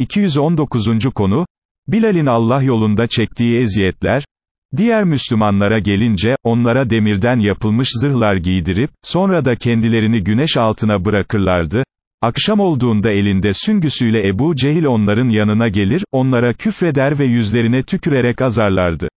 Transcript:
219. konu, Bilal'in Allah yolunda çektiği eziyetler, diğer Müslümanlara gelince, onlara demirden yapılmış zırhlar giydirip, sonra da kendilerini güneş altına bırakırlardı, akşam olduğunda elinde süngüsüyle Ebu Cehil onların yanına gelir, onlara küfreder ve yüzlerine tükürerek azarlardı.